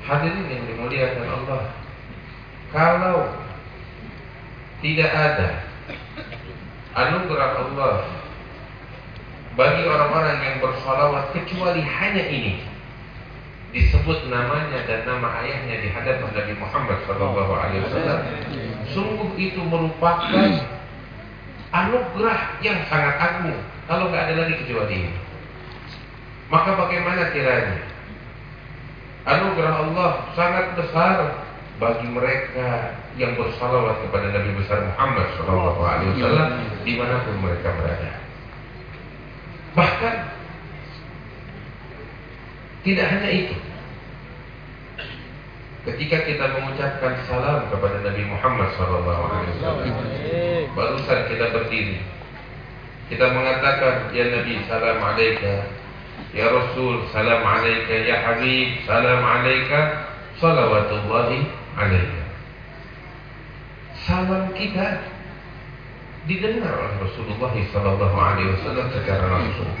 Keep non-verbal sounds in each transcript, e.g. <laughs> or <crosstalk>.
Hadirin yang dimuliakan Allah. Kalau tidak ada anugerah Allah bagi orang-orang yang bersalawat kecuali hanya ini disebut namanya dan nama ayahnya di hadapan Nabi Muhammad Wasallam, sungguh itu merupakan anugerah yang sangat agung. Kalau nggak ada lagi kecuali ini, maka bagaimana kiranya anugerah Allah sangat besar bagi mereka yang bersalawat kepada Nabi besar Muhammad Shallallahu Alaihi Wasallam di mana pun mereka berada. Bahkan tidak hanya itu. Ketika kita mengucapkan salam kepada Nabi Muhammad SAW, barusan kita berdiri, kita mengatakan, Ya Nabi, salam alaika, Ya Rasul, salam alaika, Ya Habib, salam alaika, salawatullahi alaika. Salam kita didengar oleh Rasulullah SAW secara langsung.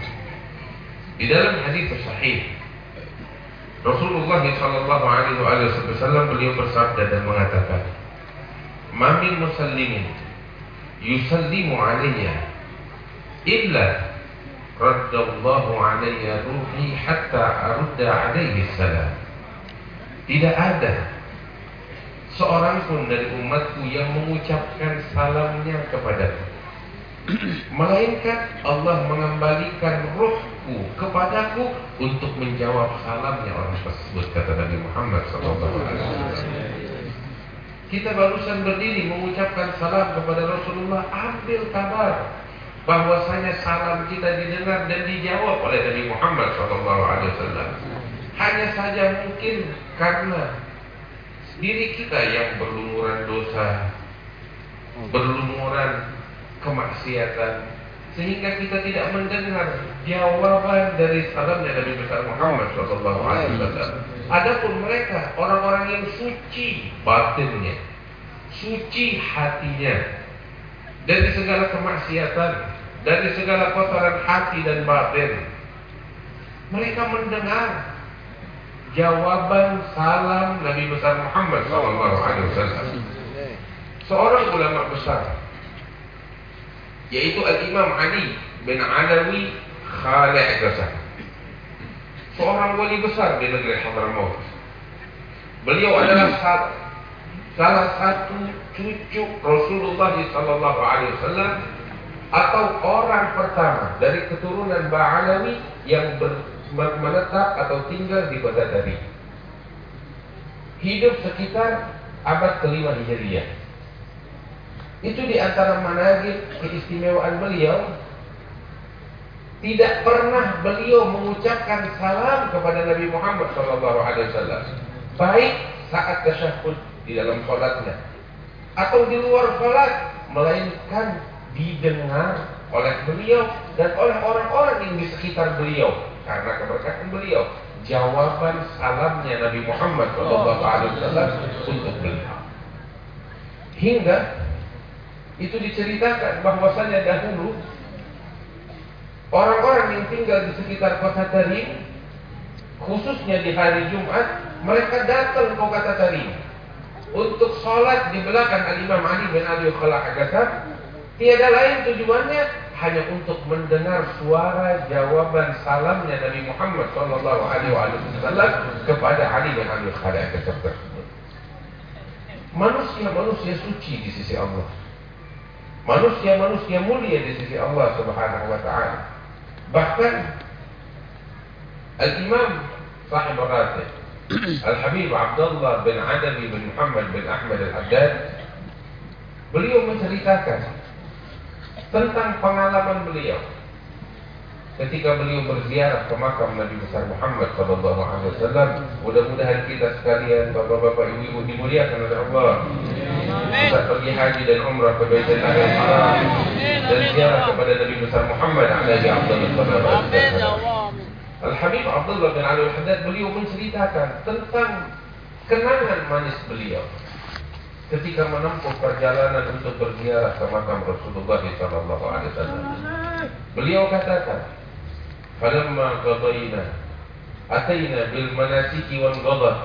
Di dalam hadis sahih Rasulullah sallallahu alaihi wasallam beliau bersabda dan mengatakan, "Mamin musallimin yusallimu alayya illa raddallahu alayya ruhi hatta arudda alaihi salam." Tidak ada seorang pun dari umatku yang mengucapkan salamnya kepadaku <clears throat> melainkan Allah mengembalikan ruhku kepadaku untuk menjawab salamnya orang tersebut kata Nabi Muhammad SAW. Kita barusan berdiri mengucapkan salam kepada Rasulullah, ambil kabar bahwasanya salam kita didengar dan dijawab oleh Nabi Muhammad SAW. Hanya saja mungkin karena diri kita yang berlumuran dosa, berlumuran kemaksiatan sehingga kita tidak mendengar jawaban dari salamnya Nabi besar Muhammad Wasallam. Adapun mereka orang-orang yang suci batinnya, suci hatinya dari segala kemaksiatan, dari segala kotoran hati dan batin. Mereka mendengar jawaban salam Nabi besar Muhammad Shallallahu Alaihi Wasallam. Seorang ulama besar yaitu Al-Imam Ali bin Alawi Khalid Ghazali. Seorang wali besar di negeri Hadramaut. Beliau adalah salah satu cucu Rasulullah sallallahu alaihi wasallam atau orang pertama dari keturunan Ba'alawi yang ber, menetap atau tinggal di Baghdad Hidup sekitar abad kelima Hijriah. Itu di antara managib keistimewaan beliau. Tidak pernah beliau mengucapkan salam kepada Nabi Muhammad SAW baik saat tasyahud di dalam sholatnya. Atau di luar sholat melainkan didengar oleh beliau dan oleh orang-orang yang di sekitar beliau. Karena keberkatan beliau jawaban salamnya Nabi Muhammad SAW untuk beliau. Hingga itu diceritakan bahwasanya dahulu orang-orang yang tinggal di sekitar kota Tarim khususnya di hari Jumat mereka datang ke kota Tarim untuk sholat di belakang Al-Imam Ali bin Abi Khalaf tiada lain tujuannya hanya untuk mendengar suara jawaban salamnya Nabi Muhammad Sallallahu Alaihi Wasallam kepada Ali bin Abi Khalaf. Manusia-manusia suci di sisi Allah manusia-manusia mulia di sisi Allah Subhanahu wa taala. Bahkan Al-Imam Sahib Al-Ratib <clears throat> Al-Habib Abdullah bin Adawi bin Muhammad bin Ahmad Al-Haddad beliau menceritakan tentang pengalaman beliau ketika beliau berziarah ke makam Nabi besar Muhammad sallallahu alaihi wasallam. Mudah-mudahan kita sekalian bapak-bapak ibu-ibu dimuliakan oleh Allah. Bisa pergi haji dan umrah ke Baitul Haram dan ziarah kepada Nabi besar Muhammad alaihi wasallam. Al-Habib Abdullah bin Ali Al-Haddad beliau menceritakan tentang kenangan manis beliau ketika menempuh perjalanan untuk berziarah ke makam Rasulullah sallallahu alaihi wasallam. Beliau katakan, "Falamma qadayna atayna bil manasiki wan ghadat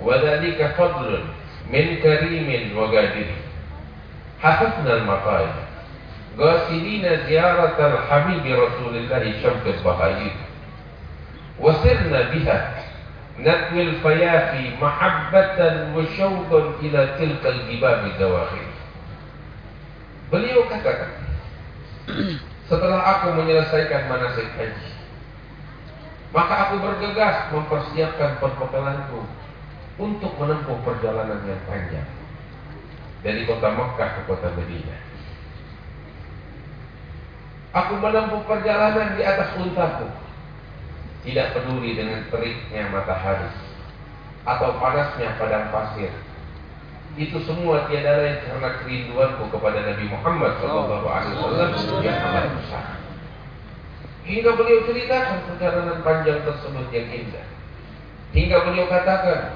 wa dhalika fadlun min karimin wa gadir." Hafafna al-maqaid. Ghasilina ziyarat al-habib Rasulullah syamsul bahayib. وسرنا بها نتوي الفيافي محبة وشوقا إلى تلك الجبال الزواخر Beliau katakan, setelah aku menyelesaikan manasik haji, maka aku bergegas mempersiapkan perbekalanku untuk menempuh perjalanan yang panjang dari kota Mekah ke kota Madinah. Aku menempuh perjalanan di atas untaku, tidak peduli dengan teriknya matahari atau panasnya padang pasir. Itu semua tiada lain karena kerinduanku kepada Nabi Muhammad SAW yang amat besar. Hingga beliau ceritakan perjalanan panjang tersebut yang indah. Hingga beliau katakan,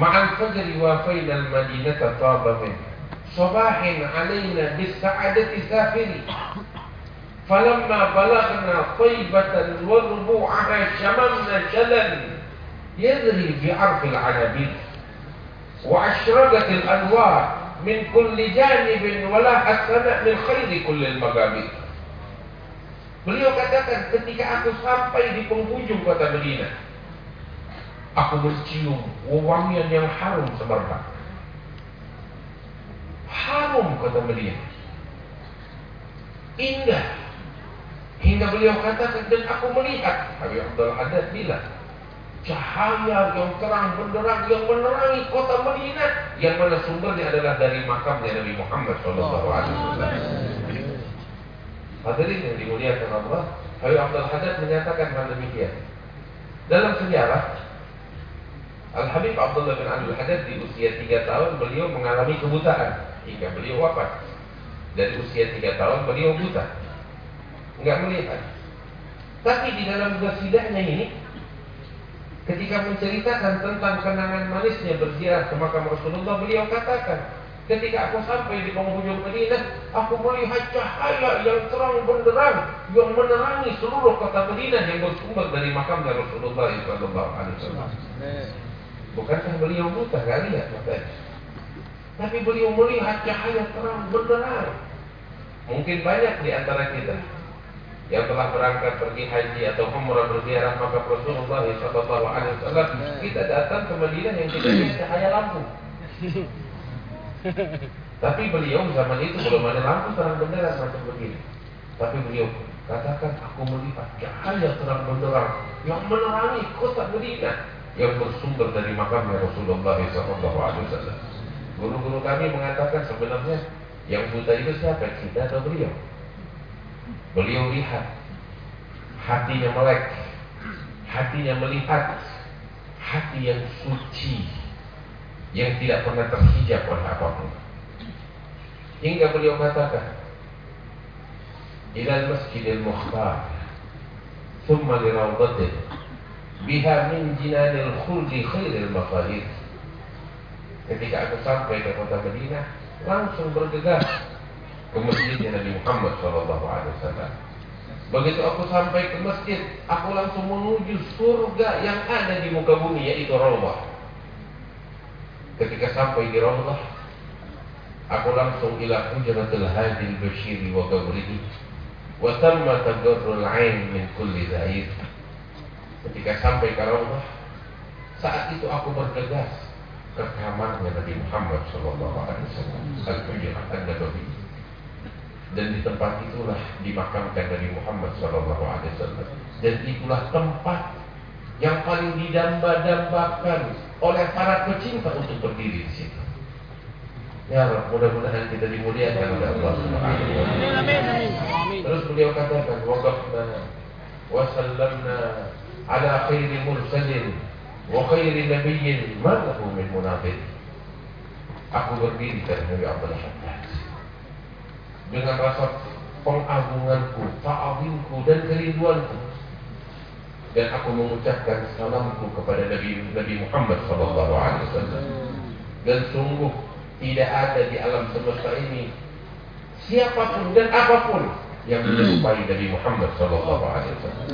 Ma'al fajri wa fainal madinata taba Sabahin alaina bis sa'adati safiri Falamma balagna taibatan wa rubu'aha syamamna jalan Yadri bi'arfil anabir Wa ashragatil anwar min kulli janibin wala hasana min khairi kullil magabir. Beliau katakan ketika aku sampai di penghujung kota Medina, aku mencium wewangian yang harum semerbak. Harum kota Medina. Indah. Hingga beliau katakan dan aku melihat Habib Abdul Haddad bilang cahaya yang terang benderang yang menerangi kota Madinah yang mana sumbernya adalah dari makamnya Nabi Muhammad Shallallahu Alaihi Wasallam. Hadirin yang dimuliakan Allah, Habib Abdul Haddad menyatakan hal demikian. Dalam sejarah, Al Habib Abdullah bin Abdul Haddad di usia 3 tahun beliau mengalami kebutaan hingga beliau wafat. Dari usia 3 tahun beliau buta, enggak melihat. Tapi di dalam gasidahnya ini Ketika menceritakan tentang kenangan manisnya berziarah ke makam Rasulullah, beliau katakan, ketika aku sampai di penghujung Madinah, aku melihat cahaya yang terang benderang yang menerangi seluruh kota Madinah yang bersumber dari makam Rasulullah Sallallahu Alaihi Wasallam. Bukankah beliau buta gak lihat? Tapi beliau melihat cahaya terang benderang. Mungkin banyak di antara kita yang telah berangkat pergi haji atau umrah berziarah maka Rasulullah Shallallahu Alaihi Wasallam kita datang ke Madinah yang tidak ada cahaya lampu. <laughs> Tapi beliau zaman itu belum ada lampu terang benderang macam begini. Tapi beliau katakan aku melihat cahaya terang benderang yang menerangi kota Madinah yang bersumber dari makamnya Rasulullah Shallallahu Alaihi Wasallam. Guru-guru kami mengatakan sebenarnya yang buta itu siapa? Kita atau beliau? Beliau lihat hatinya melek, hatinya melihat hati yang suci yang tidak pernah terhijab oleh apa pun. Hingga beliau katakan, "Ila masjidil mukhtar, thumma li rawdatin, biha min jinanil khuldi khairil maqadir." Ketika aku sampai ke kota Madinah, langsung bergegas ke masjidnya Nabi Muhammad Shallallahu Alaihi Wasallam. Begitu aku sampai ke masjid, aku langsung menuju surga yang ada di muka bumi yaitu Raudhah. Ketika sampai di Raudhah, aku langsung ila hujratul hadil basyiri wa qabrihi wa tamma tadarrul ain min kulli zaid. Ketika sampai ke Raudhah, saat itu aku bergegas ke kamarnya Nabi Muhammad Shallallahu Alaihi Wasallam. Al-Hujrah An-Nabawiyah dan di tempat itulah dimakamkan Nabi Muhammad SAW dan itulah tempat yang paling didamba-dambakan oleh para pecinta untuk berdiri di situ. Ya Rabb, mudah-mudahan kita dimuliakan oleh Allah Subhanahu wa Terus beliau katakan, "Waqafna wa sallamna ala khairi mursalin wa khairi nabiyyin. Ma lahu min munafid." Aku berdiri dari Nabi Abdullah dengan rasa pengagunganku, ta'awinku dan kerinduanku. Dan aku mengucapkan salamku kepada Nabi Nabi Muhammad sallallahu alaihi wasallam. Dan sungguh tidak ada di alam semesta ini siapa pun dan apa pun yang menyerupai Nabi Muhammad sallallahu alaihi wasallam.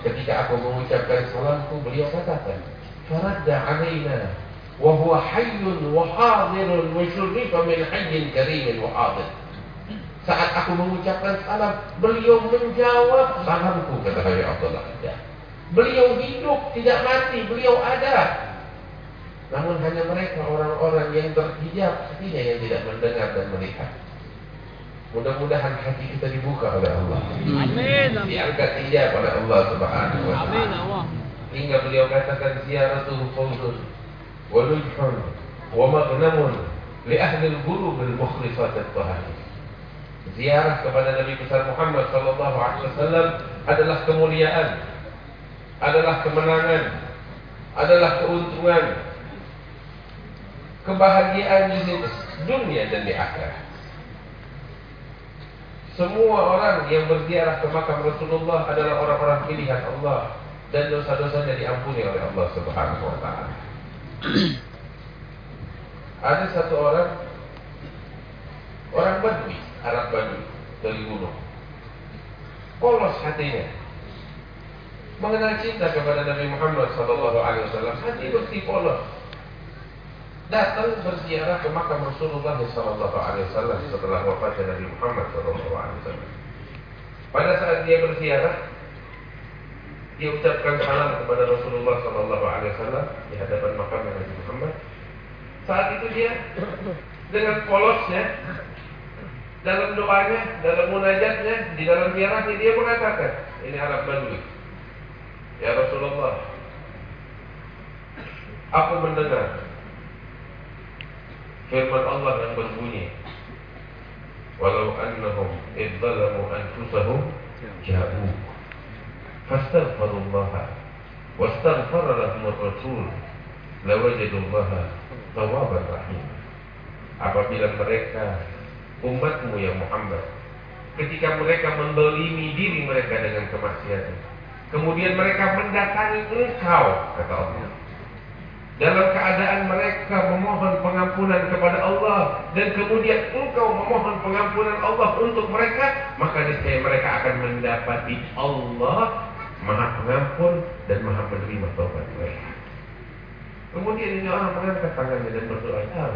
Ketika aku mengucapkan salamku, beliau katakan, "Faradda alaina wa huwa hayyun wa hadirun wa syurrifa min hayyin karimin wa hadir." Saat aku mengucapkan salam, beliau menjawab salamku kata Habib Abdullah. Ya. Beliau hidup, tidak mati, beliau ada. Namun hanya mereka orang-orang yang terhijab sepertinya yang tidak mendengar dan melihat. Mudah-mudahan hati kita dibuka oleh Allah. Amin. Diangkat hijab oleh Allah Subhanahu wa Amin taala. Allah. Hingga beliau katakan ziaratuhu fawzun wa lujhun wa maghnamun li ahli al-qulub al-mukhlisat at-taharin. Ziarah kepada Nabi besar Muhammad sallallahu alaihi wasallam adalah kemuliaan, adalah kemenangan, adalah keuntungan, kebahagiaan di dunia dan di akhirat. Semua orang yang berziarah ke makam Rasulullah adalah orang-orang pilihan Allah dan dosa-dosanya diampuni oleh Allah Subhanahu wa taala. Ada satu orang orang Badui, Arab Badui dari gunung. Polos hatinya. Mengenal cinta kepada Nabi Muhammad wasallam, hati bersih polos datang berziarah ke makam Rasulullah Wasallam setelah wafatnya Nabi Muhammad Sallallahu Alaihi Wasallam. Pada saat dia berziarah, dia ucapkan salam kepada Rasulullah Sallallahu Alaihi Wasallam di hadapan makam Nabi Muhammad. Saat itu dia dengan polosnya dalam doanya, dalam munajatnya, di dalam ziarahnya dia mengatakan, ini Arab Badui. Ya Rasulullah, aku mendengar firman Allah yang berbunyi walau annahum idzalamu anfusahum ja'u fastaghfirullaha wastaghfara lahum ar-rasul lawajadullaha tawwaban rahim apabila mereka umatmu ya Muhammad. Ketika mereka mendolimi diri mereka dengan kemaksiatan. Kemudian mereka mendatangi engkau kata Allah. Dalam keadaan mereka memohon pengampunan kepada Allah dan kemudian engkau memohon pengampunan Allah untuk mereka maka niscaya mereka akan mendapati Allah Maha Pengampun dan Maha Menerima taubat mereka. Kemudian ini orang mengangkat tangannya dan berdoa, ya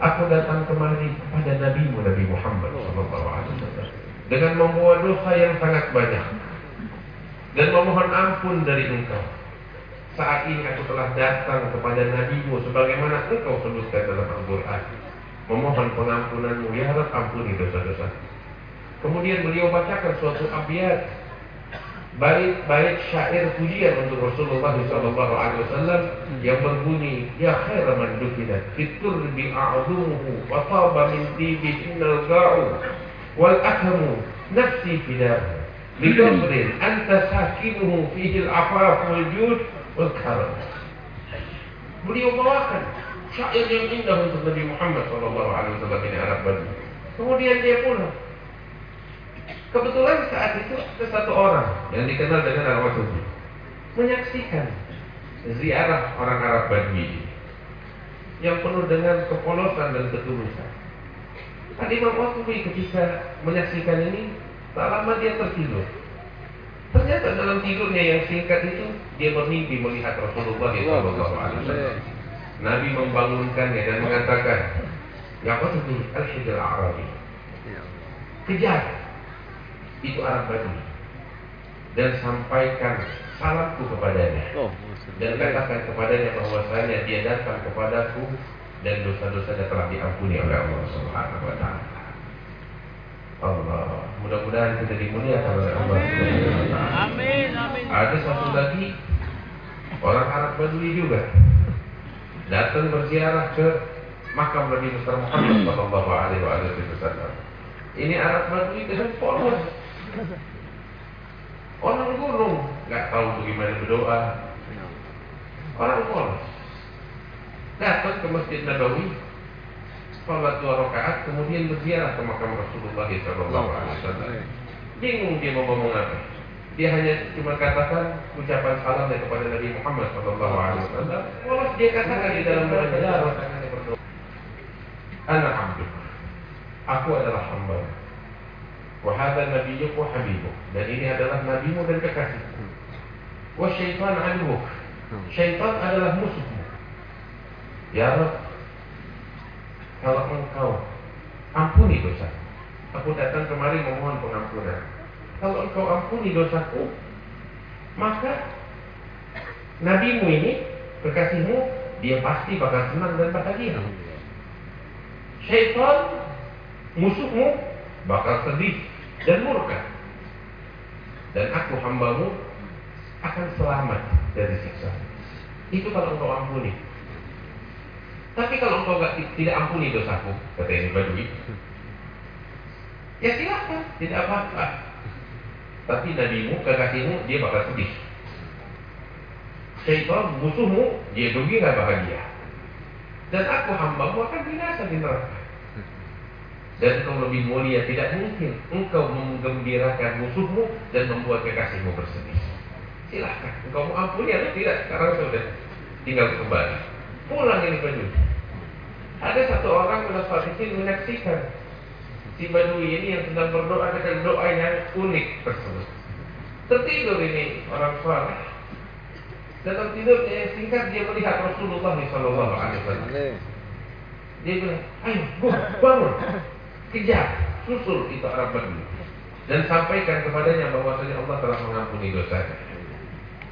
Aku datang kemari kepada Nabimu Nabi Muhammad SAW dengan membawa dosa yang sangat banyak. Dan memohon ampun dari engkau. Saat ini aku telah datang kepada nabimu sebagaimana engkau sebutkan dalam Al-Quran. Memohon pengampunanmu ya harap ampuni dosa-dosa. Kemudian beliau bacakan suatu abiyat bait-bait syair pujian untuk Rasulullah sallallahu alaihi wasallam yang berbunyi ya khaira man dukina fitur bi a'dumuhu wa taba min tibi innal ga'u wal akhamu nafsi fidahu Bikabrin anta sakinuhu fihi al-afaf wal jud Berkarat. Beliau bawakan syair yang indah untuk Nabi Muhammad SAW ini Arab Badui. Kemudian dia pulang. Kebetulan saat itu ada satu orang yang dikenal dengan Arwah Sufi menyaksikan ziarah orang Arab Badui yang penuh dengan kepolosan dan ketulusan. Tadi Imam Wasufi ketika menyaksikan ini, tak lama dia tertidur. Ternyata dalam tidurnya yang singkat itu dia bermimpi melihat Rasulullah Sallallahu Alaihi Wasallam. Nabi membangunkannya dan mengatakan, Ya Qasmi al-Hijr Arabi. Kejar itu Arab Badui dan sampaikan salamku kepadanya dan katakan kepadanya bahwasanya dia datang kepadaku dan dosa-dosanya telah diampuni oleh Allah Subhanahu wa taala. Allah, mudah-mudahan kita dimuliakan oleh Allah Subhanahu wa taala. Amin, amin. Ada satu lagi orang Arab Badui juga datang berziarah ke makam Nabi besar Muhammad Sallallahu Alaihi Wasallam. Ini Arab Badui dengan polos. Orang gunung nggak tahu bagaimana berdoa. Orang polos. Datang ke Masjid Nabawi, sholat dua rakaat, kemudian berziarah ke makam Rasulullah Wasallam. Bingung dia mau ngomong apa. Dia hanya cuma katakan ucapan salam dari kepada Nabi Muhammad Sallallahu Alaihi Wasallam. Polos dia katakan di dalam berdoa. Anak abduk. Aku adalah hamba. Wahada nabiyyuk wa habibuk. Dan ini adalah nabimu dan kekasihmu. Wa syaitan aduhuk. Syaitan adalah musuhmu. Ya Rabb, kalau engkau ampuni dosa, aku datang kemari memohon pengampunan. Kalau engkau ampuni dosaku, maka nabimu ini, kekasihmu, dia pasti bakal senang dan bahagia. Syaitan, musuhmu, bakal sedih dan murka. Dan aku hambamu akan selamat dari siksa. Itu kalau engkau ampuni. Tapi kalau engkau gak, tidak ampuni dosaku, kata ini Badui, ya silakan, tidak apa-apa. Tapi nabimu, kekasihmu, dia bakal sedih. Syaitan, musuhmu, dia rugi gak bahagia. Dan aku hambamu akan binasa di neraka. Dan engkau lebih mulia tidak mungkin engkau menggembirakan musuhmu dan membuat kekasihmu bersedih. Silahkan, engkau mau ampuni atau tidak? Sekarang sudah tinggal kembali. Pulang ini Badui. Ada satu orang menafsirkan menyaksikan si Badui ini yang sedang berdoa dengan doa yang unik tersebut. Tertidur ini orang soleh. Dalam tidurnya yang singkat dia melihat Rasulullah Sallallahu Alaihi Wasallam. Dia bilang, ayo, bangun, kejar, susul itu Arab Badui dan sampaikan kepadanya bahwasanya Allah telah mengampuni dosanya.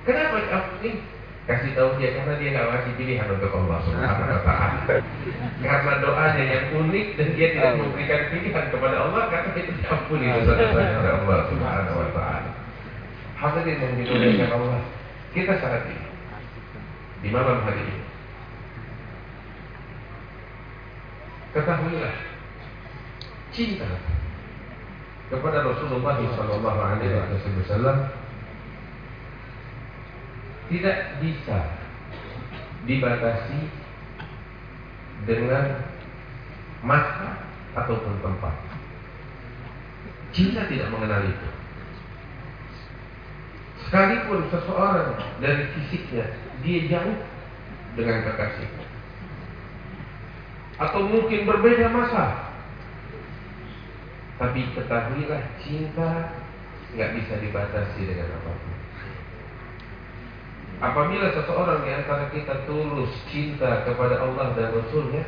Kenapa diampuni? Kasih tahu dia karena dia nggak ngasih pilihan untuk Allah Subhanahu Wa Taala. <laughs> Karena doanya yang unik dan dia tidak memberikan pilihan kepada Allah karena itu diampuni dosa-dosanya oleh Allah Subhanahu Wa Taala. Hadirin yang dimuliakan Allah, kita saat ini di malam hari ini ketahuilah cinta kepada Rasulullah Wasallam tidak bisa dibatasi dengan masa ataupun tempat. Cinta tidak mengenal itu. Sekalipun seseorang dari fisiknya dia jauh dengan kekasihnya. Atau mungkin berbeda masa. Tapi ketahuilah cinta nggak bisa dibatasi dengan apa pun. Apabila seseorang di antara kita tulus cinta kepada Allah dan Rasulnya,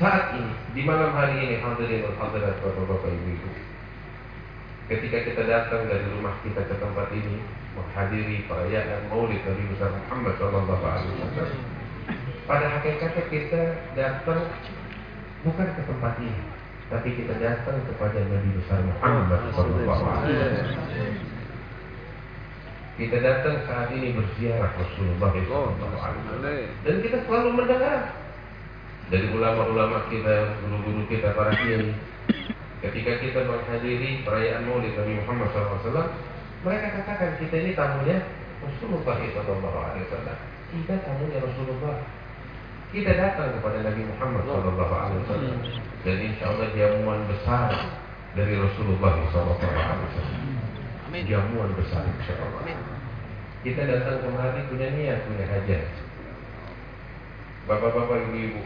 saat ini, di malam hari ini, hadirin dan hadirat bapak-bapak ibu-ibu, ketika kita datang dari rumah kita ke tempat ini, menghadiri perayaan Maulid Nabi besar Muhammad Shallallahu Alaihi Wasallam, pada hakikatnya kita datang bukan ke tempat ini, tapi kita datang kepada Nabi besar Muhammad Shallallahu Alaihi Wasallam. Kita datang saat ini berziarah Rasulullah SAW dan kita selalu mendengar dari ulama-ulama kita, guru-guru kita, para kiai. Ketika kita menghadiri perayaan Maulid Nabi Muhammad SAW, mereka katakan kita ini tamunya Rasulullah SAW. Kita tamunya Rasulullah. Kita datang kepada Nabi Muhammad SAW dan insya Allah jamuan besar dari Rasulullah SAW jamuan besar insya Allah. Kita datang kemari punya niat, punya hajat. Bapak-bapak, ibu-ibu,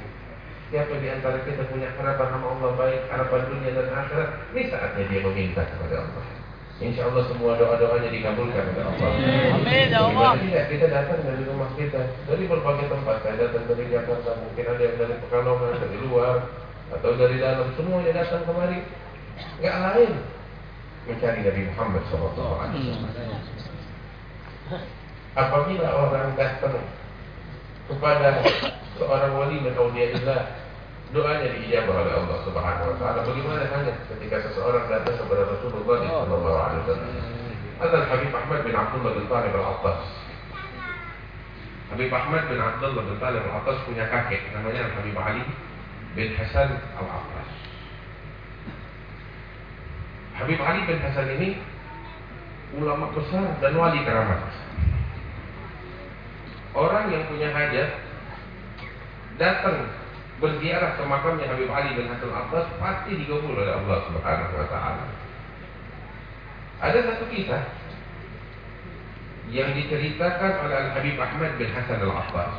siapa di antara kita punya harapan sama Allah baik, harapan dunia dan akhirat, ini saatnya dia meminta kepada Allah. Insya Allah semua doa-doanya dikabulkan oleh Allah. Amin ya Allah. Tidak, kita datang dari rumah kita, dari berbagai tempat. Saya datang dari Jakarta, mungkin ada yang dari Pekalongan, dari luar, atau dari dalam. Semuanya datang kemari. Gak lain mencari Nabi Muhammad SAW. Apabila orang datang kepada seorang wali min awliyaillah, doanya diijabah oleh Allah Subhanahu wa taala. Bagaimana hanya ketika seseorang datang kepada Rasulullah sallallahu alaihi wasallam. Ada Habib Ahmad bin Abdullah bin Talib al-Attas. Habib Ahmad bin Abdullah bin Talib al-Attas punya kakek namanya Habib Ali bin Hasan al-Attas. Habib Ali bin Hasan ini ulama besar dan wali keramat. Orang yang punya hajat datang berziarah ke makamnya Habib Ali bin Hasan Abbas pasti digabul oleh Allah Subhanahu wa taala. Ada satu kisah yang diceritakan oleh Al Habib Ahmad bin Hasan Al Abbas.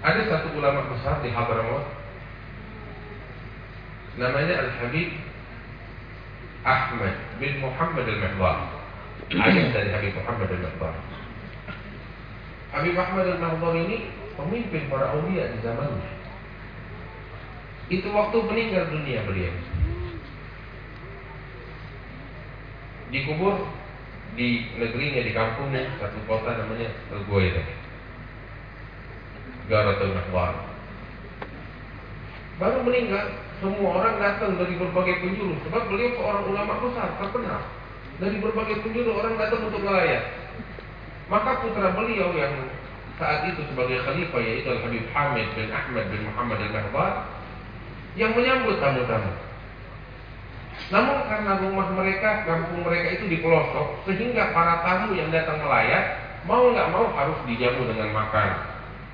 Ada satu ulama besar di Hadramaut namanya Al-Habib Ahmad bin Muhammad Al-Mihdar. Ayah dari Habib Muhammad Al-Mihdar. Habib Ahmad Al-Mihdar ini pemimpin para awliya di zamannya. Itu waktu meninggal dunia beliau. Dikubur di negerinya, di kampungnya, satu kota namanya Al-Guaira. Garatul Mahwar. Baru meninggal, semua orang datang dari berbagai penjuru. Sebab beliau seorang ulama besar, terkenal. Dari berbagai penjuru orang datang untuk melayat. Maka putra beliau yang saat itu sebagai khalifah yaitu Al-Habib Hamid bin Ahmad bin Muhammad Al-Mahbar yang menyambut tamu-tamu. Namun karena rumah mereka, kampung mereka itu di pelosok, sehingga para tamu yang datang melayat mau nggak mau harus dijamu dengan makan,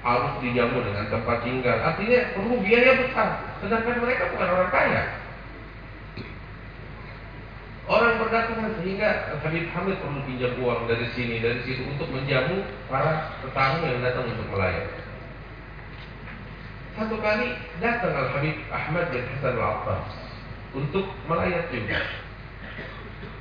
harus dijamu dengan tempat tinggal. Artinya perlu biaya besar, sedangkan mereka bukan orang kaya. Orang berdatangan sehingga Habib Hamid perlu pinjam uang dari sini, dari situ untuk menjamu para tetamu yang datang untuk melayat. Satu kali datang Al Habib Ahmad bin Hasan Al Abbas untuk melayat juga.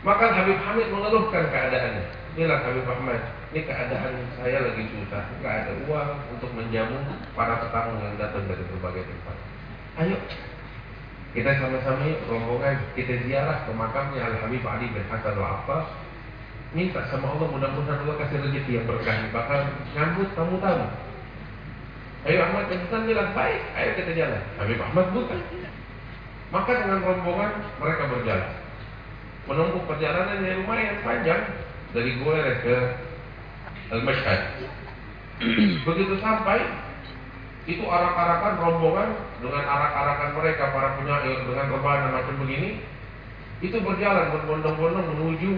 Maka Habib Hamid mengeluhkan keadaannya. Inilah Habib Ahmad, ini keadaan saya lagi susah, nggak ada uang untuk menjamu para tetamu yang datang dari berbagai tempat. Ayo, kita sama-sama rombongan kita ziarah ke makamnya Al Habib Ali bin Hasan Al Abbas. Minta sama Allah mudah-mudahan Allah kasih rezeki yang berkah, bakal nyambut tamu-tamu. Ayo Ahmad bin Hasan bilang, baik, ayo kita jalan. Habib Ahmad bukan. Maka dengan rombongan mereka berjalan. Menempuh perjalanan yang lumayan panjang dari Guere ke Al-Mashhad. <clears throat> Begitu sampai, itu arak-arakan rombongan dengan arak-arakan mereka para penyair dengan rebana macam begini, itu berjalan berbondong-bondong menuju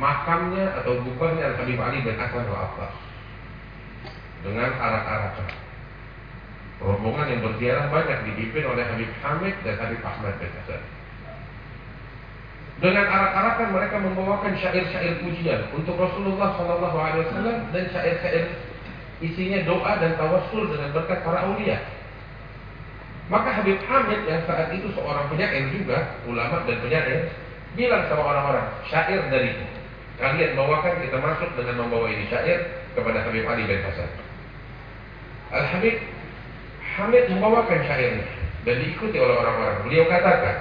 makamnya atau bukannya Al-Habib Ali bin Hasan al-Abbas dengan arak-arakan. Rombongan yang berziarah banyak dipimpin oleh Habib Hamid dan Habib Ahmad bin Hasan. Dengan arak-arakan mereka membawakan syair-syair pujian untuk Rasulullah Sallallahu Alaihi Wasallam dan syair-syair isinya doa dan tawassul dengan berkat para aulia. Maka Habib Hamid yang saat itu seorang penyair juga, ulama dan penyair, bilang sama orang-orang, syair dariku. Kalian bawakan kita masuk dengan membawa ini syair kepada Habib Ali bin Hasan. Al-Habib Hamid membawakan syairnya dan diikuti oleh orang-orang. Beliau katakan,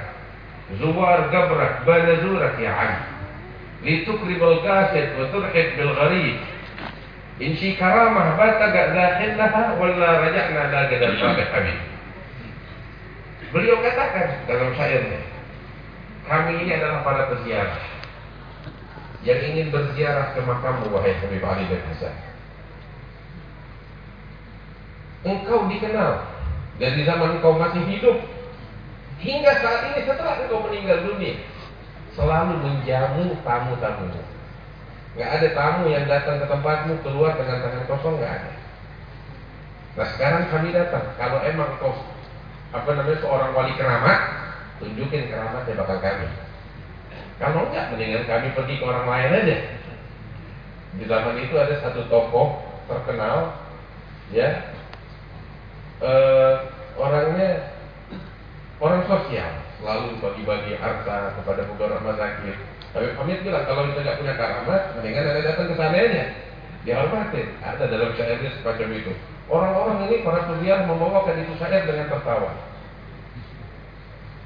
Zuwar gabrak banazurak ya Ali. Litukrim al-qasid wa turhid bil. Shi karamah bataga zahillaha wala raja'na lagi dan sabih habib. Beliau katakan dalam syairnya, kami ini adalah para peziarah yang ingin berziarah ke makammu wahai Habib Ali bin Hasan. engkau dikenal dari zaman engkau masih hidup hingga saat ini setelah engkau meninggal dunia selalu menjamu tamu-tamu. Nggak ada tamu yang datang ke tempatmu keluar dengan tangan kosong nggak ada. Nah sekarang kami datang. Kalau emang kau apa namanya seorang wali keramat, tunjukin keramatnya bakal kami. Kalau enggak, mendingan kami pergi ke orang lain aja. Di zaman itu ada satu tokoh terkenal, ya uh, orangnya orang sosial, selalu bagi-bagi harta kepada rumah sakit. Tapi Hamid bilang kalau kita nggak punya karamat, mendingan ada datang ke sana aja. Dihormatin. Ada dalam syairnya semacam itu. Orang-orang ini para peziarah membawakan itu syair dengan tertawa.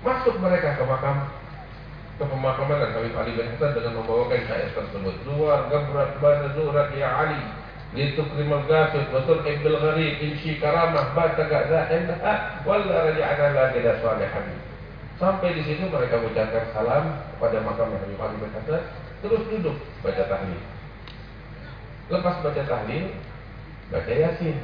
Masuk mereka ke makam ke pemakaman dan Habib Ali bin Hasan dengan membawakan syair tersebut. Luar gabrat bana zurat ya Ali لتكرم القاسد وترحب بالغريب إن كرامة بات ذاهلها ولا رجعنا لا إلى صالح Sampai di situ mereka mengucapkan salam kepada makam Nabi Muhammad bin terus duduk baca tahlil. Lepas baca tahlil, baca yasin.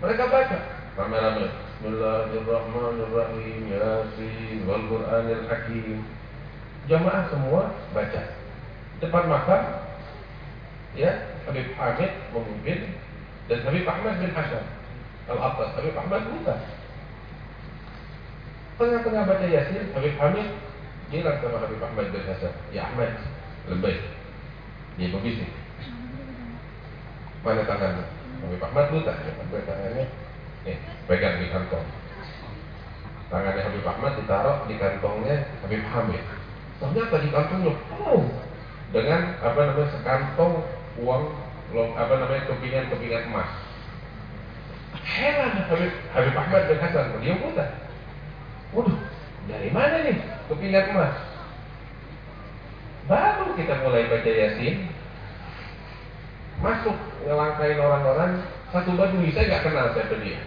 Mereka baca rame-rame. Bismillahirrahmanirrahim. Yasin wal Qur'anil Hakim. Jamaah semua baca. Depan makam ya Habib Hamid memimpin dan Habib Ahmad bin Hasan Al-Abbas Habib Ahmad bukan tengah-tengah baca Yasin Habib Hamid bilang sama Habib Ahmad bin Hasan. Ya Ahmad lebih dia berbisik mana tangannya? Habib Ahmad buta ya tangannya. Nih pegang di kantong. Tangannya Habib Ahmad ditaruh di kantongnya Habib Hamid. Ternyata di kantongnya, oh, dengan apa namanya sekantong uang apa namanya kepingan-kepingan emas. Heran Habib, Habib Ahmad bin Hasan, dia putar. Waduh, dari mana nih kepingan emas? Baru kita mulai baca Yasin, masuk ngelangkain orang-orang, satu baju saya nggak kenal siapa dia.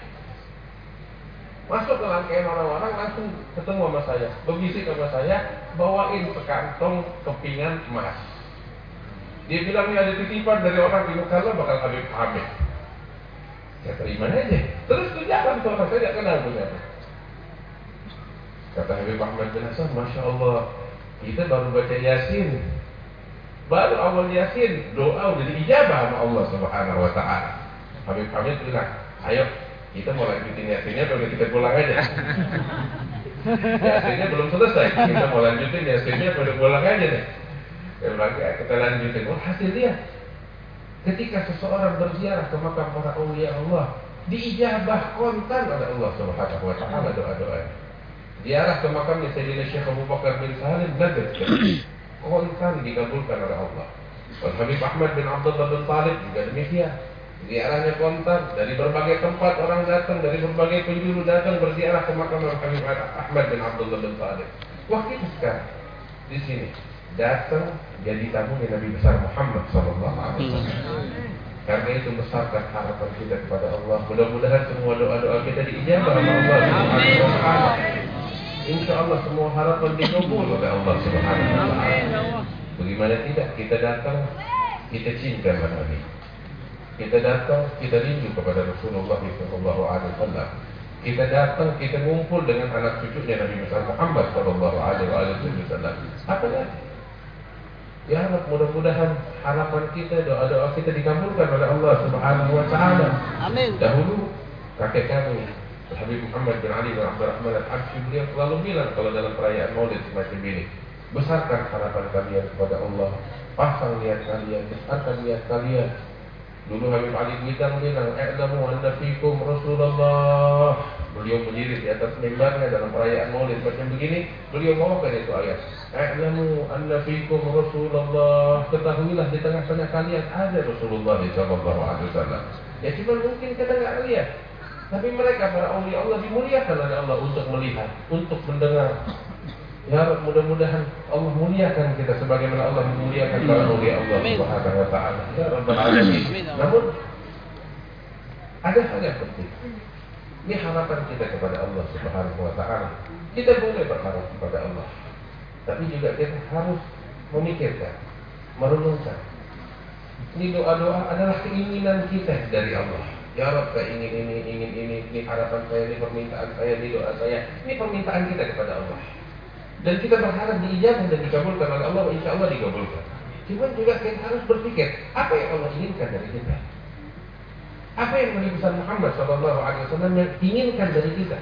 Masuk ke rangkaian orang-orang langsung ketemu sama saya. Berbisik sama saya, bawain sekantong kepingan emas. Dia bilang ini ada titipan dari orang di Mekah bakal Habib Hamid. Saya terima aja. Terus itu jalan tuh saya tidak kenal punya Kata Habib Ahmad bin Hasan, Masya Allah, kita baru baca Yasin. Baru awal Yasin, doa udah diijabah sama Allah Subhanahu Wa Taala. Habib Hamid bilang, ayo kita mau lanjutin yasinnya atau kita pulang aja? <laughs> yasinnya belum selesai. Kita mau lanjutin yasinnya atau pulang aja nih? Saya bilang, ya, kita lanjutin. Oh hasilnya, ketika seseorang berziarah ke makam para awliya Allah, diijabah kontan oleh Allah Subhanahu wa taala doa-doa. Ziarah ke makamnya Sayyidina Syekh Abu Bakar bin Salim Nagat <clears throat> kontan dikabulkan oleh Allah. Dan Habib Ahmad bin Abdullah bin Talib juga demikian. Ziarahnya kontak dari berbagai tempat orang datang dari berbagai penjuru datang berziarah ke makam Habib Ahmad bin Abdullah bin Talib. Wah kita sekarang di sini datang jadi tamu Nabi besar Muhammad Sallallahu Alaihi Wasallam. Karena itu besarkan harapan kita kepada Allah. Mudah-mudahan semua doa-doa kita diijabah oleh Allah Taala. Insya Allah semua harapan dikabul oleh Allah Subhanahu Wa Taala. Bagaimana tidak kita datang kita cinta Nabi. Kita datang, kita rindu kepada Rasulullah Sallallahu Alaihi Wasallam. Kita datang, kita ngumpul dengan anak cucunya Nabi besar Muhammad Sallallahu Alaihi Wasallam. Apa lagi? Ya Allah, mudah-mudahan harapan kita, doa-doa kita dikabulkan oleh Allah Subhanahu Wa Taala. Amin. Dahulu kakek kami Habib Muhammad bin Ali bin Abdurrahman Al-Habsyi beliau selalu bilang kalau dalam perayaan Maulid semacam ini, besarkan harapan kalian kepada Allah, pasang niat kalian, besarkan niat kalian Dulu Habib Ali Bidang bilang, "I'lamu anna fikum Rasulullah." Beliau berdiri di atas mimbarnya dalam perayaan Maulid macam begini, beliau bawakan itu ayat. "I'lamu anna fikum Rasulullah." Ketahuilah di tengah-tengah kalian ada Rasulullah sallallahu alaihi wasallam. Ya cuma mungkin kita nggak lihat. Tapi mereka para awliya Allah dimuliakan oleh Allah untuk melihat, untuk mendengar, Ya mudah-mudahan Allah muliakan kita sebagaimana Allah memuliakan para awliya Allah Subhanahu wa taala. Ya Rabbal alamin. Namun ada hal yang penting. Ini harapan kita kepada Allah Subhanahu wa taala. Kita boleh berharap kepada Allah. Tapi juga kita harus memikirkan, merenungkan. Ini doa-doa adalah keinginan kita dari Allah. Ya Rabb, saya ingin ini, ingin ini, ini harapan saya, ini permintaan saya, ini doa saya. Ini permintaan kita kepada Allah. Dan kita berharap diijabah dan dikabulkan oleh Allah, insya Allah dikabulkan. Cuma juga kita harus berpikir, apa yang Allah inginkan dari kita? Apa yang Nabi besar Muhammad Sallallahu Alaihi Wasallam inginkan dari kita?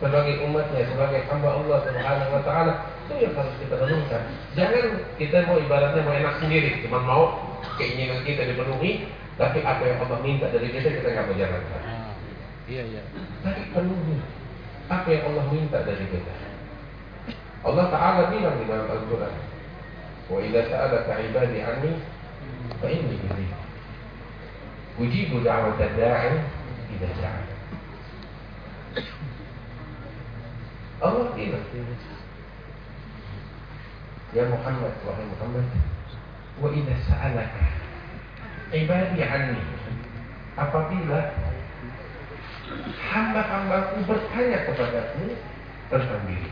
Sebagai umatnya, sebagai hamba Allah Subhanahu Wa Taala, itu yang harus kita renungkan. Jangan kita mau ibaratnya mau enak sendiri, cuma mau keinginan kita dipenuhi, tapi apa yang Allah minta dari kita kita nggak menjalankan. Ah, iya iya. Tapi penuhi apa yang Allah minta dari kita. Allah Ta'ala bilang di dalam Al-Quran Wa idha sa'alaka ibadi anni Fa inni qarib Ujibu da'wata da'i Idha da'i Allah bilang Ya Muhammad Wahai Muhammad Wa idha sa'alaka Ibadi anni Apabila Hamba-hambaku bertanya kepadaku Tentang diri.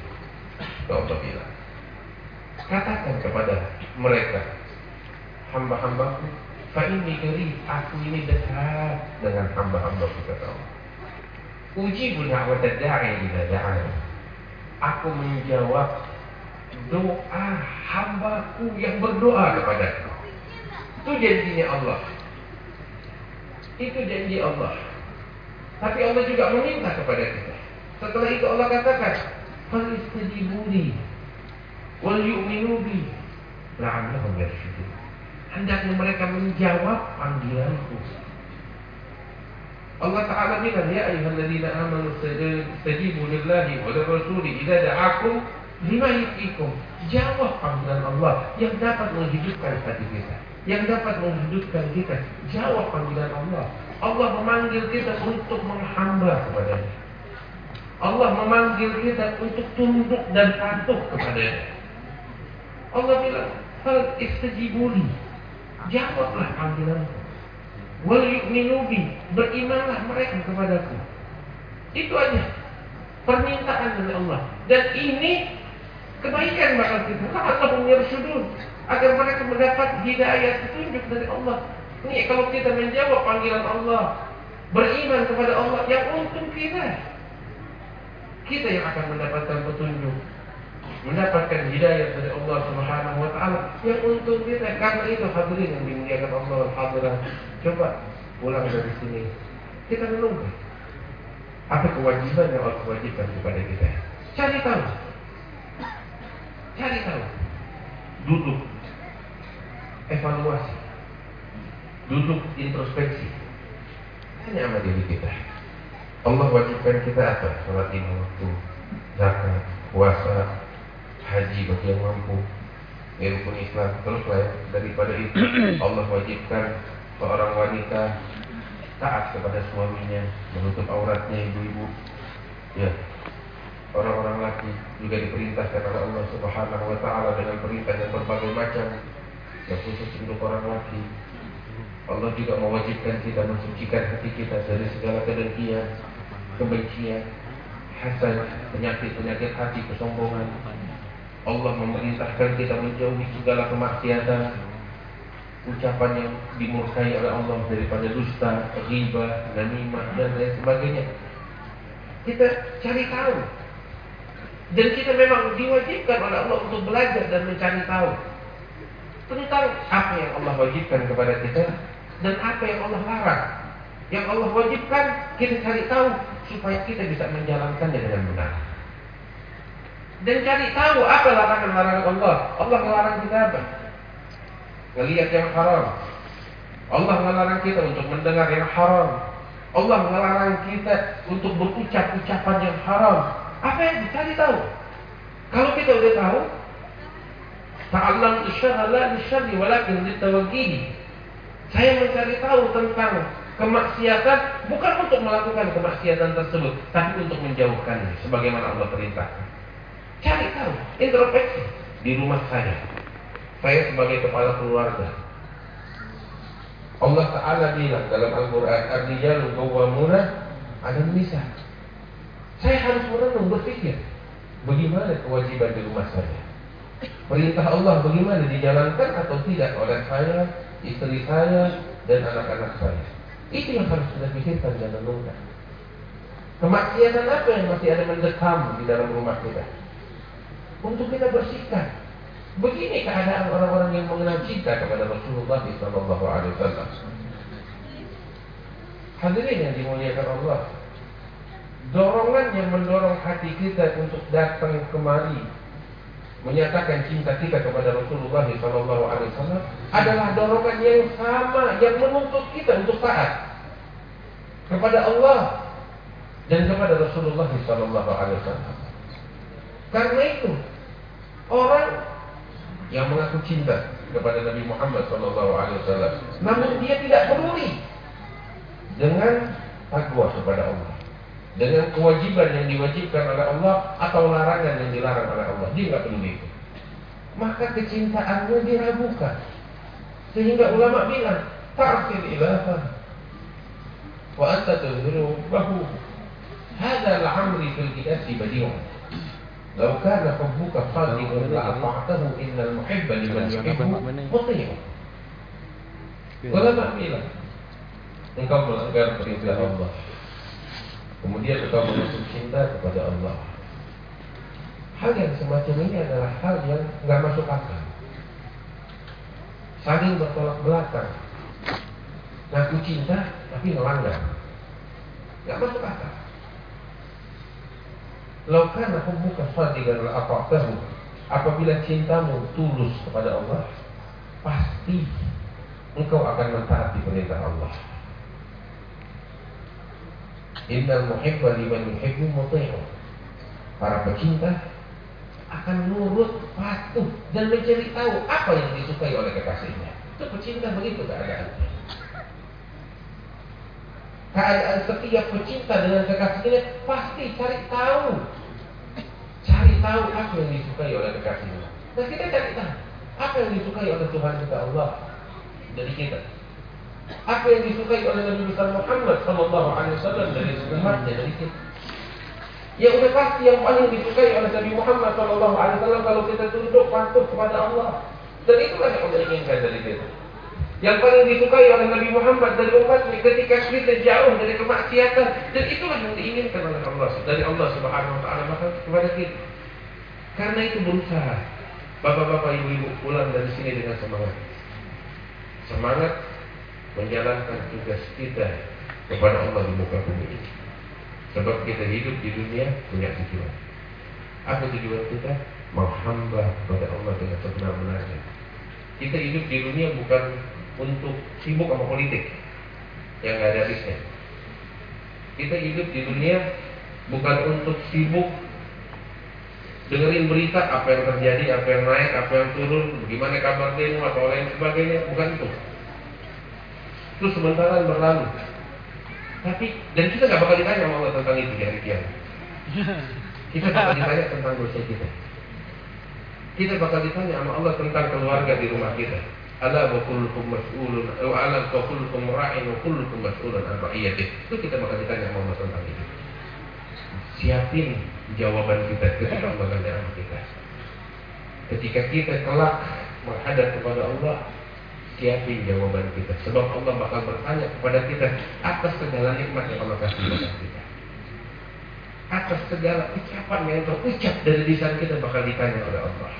Bilang. Katakan kepada mereka Hamba-hambaku Fa ini geri Aku ini dekat dengan hamba-hambaku kata Allah. Uji da'wat da'i ila da'i. Aku menjawab doa hambaku yang berdoa kepadaku. Itu janjinya Allah. Itu janji Allah. Tapi Allah juga meminta kepada kita. Setelah itu Allah katakan, "Falistajibuni wal yu'minu bi la'allahum yarshudun." Hendaknya mereka menjawab panggilanku. Allah Ta'ala bilang, Ya ayuhalladzina amanu stajibu lillahi wa lirrasuli idza da'akum lima yukikum. Jawab panggilan Allah yang dapat menghidupkan hati kita. Yang dapat menghidupkan kita. Jawab panggilan Allah. Allah memanggil kita untuk menghamba kepadanya. Allah memanggil kita untuk tunduk dan patuh kepadanya. Allah bilang, Fal istajibuli. Jawablah panggilanku. Wal. Berimanlah mereka kepadaku. Itu aja. Permintaan dari Allah. Dan ini kebaikan bakal kita. Allah sudut agar mereka mendapat hidayah petunjuk dari Allah. Ini kalau kita menjawab panggilan Allah, beriman kepada Allah, yang untung kita. Kita yang akan mendapatkan petunjuk, mendapatkan hidayah dari Allah Subhanahu wa taala. Yang untung kita karena itu hadirin yang dimuliakan Allah hadirat. Coba pulang dari sini. Kita menunggu. Apa kewajiban yang Allah wajibkan kepada kita? Cari tahu. Cari tahu. Duduk. Evaluasi. Duduk introspeksi. Tanya sama diri kita. Allah wajibkan kita apa? Salat lima waktu, zakat, puasa, haji bagi yang mampu, rukun Islam. Teruslah ya, daripada itu <clears throat> Allah wajibkan seorang wanita taat kepada suaminya, menutup auratnya ibu-ibu. Ya, orang-orang laki juga diperintahkan oleh Allah Subhanahu wa taala dengan perintah yang berbagai macam yang khusus untuk orang laki. Allah juga mewajibkan kita mensucikan hati kita dari segala kedengkian, kebencian, hasad, penyakit-penyakit hati, kesombongan. Allah memerintahkan kita menjauhi segala kemaksiatan, ucapan yang dimurkai oleh Allah daripada dusta, riba, namimah dan lain sebagainya. Kita cari tahu dan kita memang diwajibkan oleh Allah untuk belajar dan mencari tahu tentang apa yang Allah wajibkan kepada kita dan apa yang Allah larang. Yang Allah wajibkan kita cari tahu supaya kita bisa menjalankannya dengan benar. Dan cari tahu apa larangan-larangan Allah. Allah melarang kita apa? Melihat yang haram. Allah melarang kita untuk mendengar yang haram. Allah melarang kita untuk berucap ucapan yang haram. Apa yang dicari tahu? Kalau kita udah tahu, ta'allam syarra la lisyarri walakin litawaqqihi. Saya mencari tahu tentang kemaksiatan bukan untuk melakukan kemaksiatan tersebut, tapi untuk menjauhkannya sebagaimana Allah perintahkan. Cari tahu, introspeksi di rumah saya. Saya sebagai kepala keluarga. Allah Ta'ala bilang dalam Al-Quran, Ar-Rijalu Qawwamuna 'alan nisa. Saya harus merenung berpikir bagaimana kewajiban di rumah saya. Perintah Allah bagaimana dijalankan atau tidak oleh saya, istri saya, dan anak-anak saya. Itu yang harus kita pikirkan dan renungkan. Kemaksiatan apa yang masih ada mendekam di dalam rumah kita? Untuk kita bersihkan. Begini keadaan orang-orang yang mengenal cinta kepada Rasulullah SAW. Hadirin yang dimuliakan Allah, dorongan yang mendorong hati kita untuk datang kemari menyatakan cinta kita kepada Rasulullah SAW adalah dorongan yang sama yang menuntut kita untuk taat kepada Allah dan kepada Rasulullah SAW. Karena itu orang yang mengaku cinta kepada Nabi Muhammad SAW, namun dia tidak peduli dengan takwa kepada Allah dengan kewajiban yang diwajibkan oleh Allah atau larangan yang dilarang oleh Allah. Dia nggak peduli itu. Maka kecintaannya diragukan. Sehingga ulama bilang, ta'fil ilaha wa anta tuzhiru bahu. Hada al-amri fil qiyasi badi'un. Lau kana hubbuka sadiqan la ata'tahu innal muhibba liman yuhibbu muti'un. Ulama bilang, engkau melanggar perintah Allah Kemudian engkau mengaku cinta kepada Allah. Hal yang semacam ini adalah hal yang nggak masuk akal. Saling bertolak belakang. Ngaku cinta tapi melanggar. Nggak masuk akal. Laukan aku buka dengan apa tahu apabila cintamu tulus kepada Allah, pasti engkau akan mentaati perintah Allah. Innal muhibba liman yuhibbu muti'u. Para pecinta akan nurut, patuh dan mencari tahu apa yang disukai oleh kekasihnya. Itu pecinta begitu keadaannya. Keadaan setiap pecinta dengan kekasihnya pasti cari tahu. Cari tahu apa yang disukai oleh kekasihnya. Nah kita cari tahu apa yang disukai oleh Tuhan kita Allah dari kita. Apa yang disukai oleh Nabi besar Muhammad Sallallahu Alaihi Wasallam dari umatnya dari kita. Ya udah pasti yang paling disukai oleh Nabi Muhammad Sallallahu Alaihi Wasallam kalau kita tunduk patuh kepada Allah. Dan itulah yang Allah inginkan dari kita. Yang paling disukai oleh Nabi Muhammad dari umatnya ketika kita jauh dari kemaksiatan dan itulah yang diinginkan oleh Allah dari Allah Subhanahu Wa Taala maka kepada kita. Karena itu berusaha Bapak-bapak, ibu-ibu pulang dari sini dengan semangat. Semangat menjalankan tugas kita kepada Allah di muka bumi ini. Sebab kita hidup di dunia punya tujuan. Apa tujuan kita? Mau hamba kepada Allah dengan sebenar-benarnya. Kita hidup di dunia bukan untuk sibuk sama politik yang gak ada habisnya. Kita hidup di dunia bukan untuk sibuk dengerin berita apa yang terjadi, apa yang naik, apa yang turun, bagaimana kabar demo atau lain sebagainya, bukan itu. Itu sementara berlalu. Tapi dan kita nggak bakal ditanya sama Allah tentang itu di hari kiamat. Kita bakal ditanya tentang dosa kita. Kita bakal ditanya sama Allah tentang keluarga di rumah kita. Ala wa kullukum mas'ulun wa ala wa ra'in wa kullukum mas'ulun. Itu kita bakal ditanya sama Allah tentang itu. Siapin jawaban kita ketika Allah tanya sama kita. Ketika kita kelak menghadap kepada Allah, siapin jawaban kita. Sebab Allah bakal bertanya kepada kita atas segala nikmat yang Allah kasih kepada kita. Atas segala ucapan yang terucap dari lisan kita bakal ditanya oleh Allah.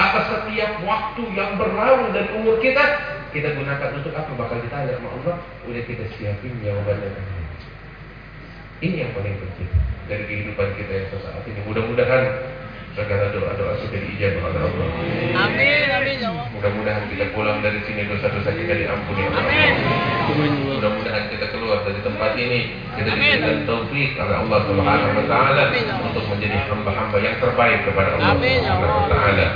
Atas setiap waktu yang berlalu dan umur kita, kita gunakan untuk apa bakal ditanya sama Allah. Udah kita siapin jawabannya. Ini yang paling penting dari kehidupan kita yang sesaat ini. Mudah-mudahan segala doa-doa sudah diijabah oleh Allah. Amin, amin ya Allah. Mudah-mudahan kita pulang dari sini dosa-dosa kita diampuni oleh Allah. Amin. Mudah-mudahan kita keluar dari tempat ini kita diberikan taufik oleh Allah Subhanahu wa taala ya Allah. untuk menjadi hamba-hamba yang terbaik kepada Allah ya Subhanahu wa Allah. taala.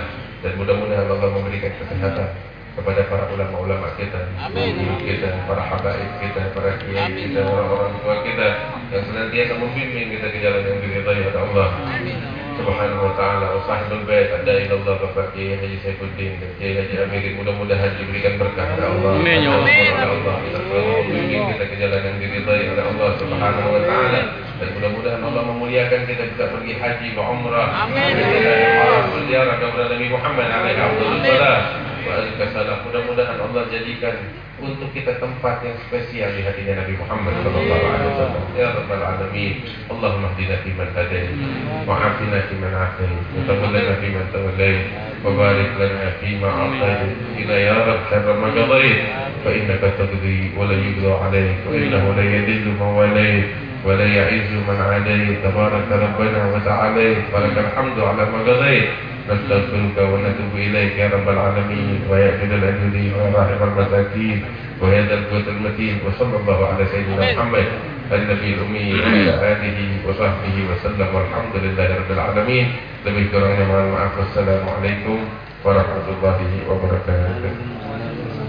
Dan mudah-mudahan Allah memberikan kesehatan kepada para ulama-ulama kita, guru kita, para habaib kita, para kiai kita, orang-orang tua kita yang senantiasa membimbing kita ke jalan yang diridhai oleh Allah. Amin. Subhanahu wa ta'ala wa sahibul bait ada ilallah Bapak Kiai Haji Saifuddin dan Kiai Haji Amirin mudah-mudahan diberikan berkah Allah Amin, ya Allah. Kita selalu membimbing kita ke jalan yang diridhai oleh Allah Subhanahu wa ta'ala dan mudah-mudahan Allah memuliakan kita bisa pergi haji wa umrah Amin. berziarah kepada Nabi Muhammad alaihi afdhalus Amin. salam wa alaihi salam mudah-mudahan Allah jadikan untuk kita tempat yang spesial di hatinya Nabi Muhammad sallallahu alaihi wasallam ya rabbal alamin Allahumma hdina fi man hadait wa afina fi man afait wa tawallana fi man tawallait wa barik lana fi ma atait ila ya rab syarra ma qadait fa innaka taqdi wa la yuqda alayk wa innahu la yadillu man walayt ولا يعز من عليك تبارك ربنا وتعالى ولك الحمد على ما قضيت نستغفرك ونتوب إليك يا رب العالمين ويا جل الأجلين ويا راحم المساكين ويا ذا القوة المتين وصلى الله على سيدنا محمد النبي الأمي وعلى آله وصحبه وسلم والحمد لله رب العالمين lebih kurangnya mohon maaf wassalamualaikum warahmatullahi wabarakatuh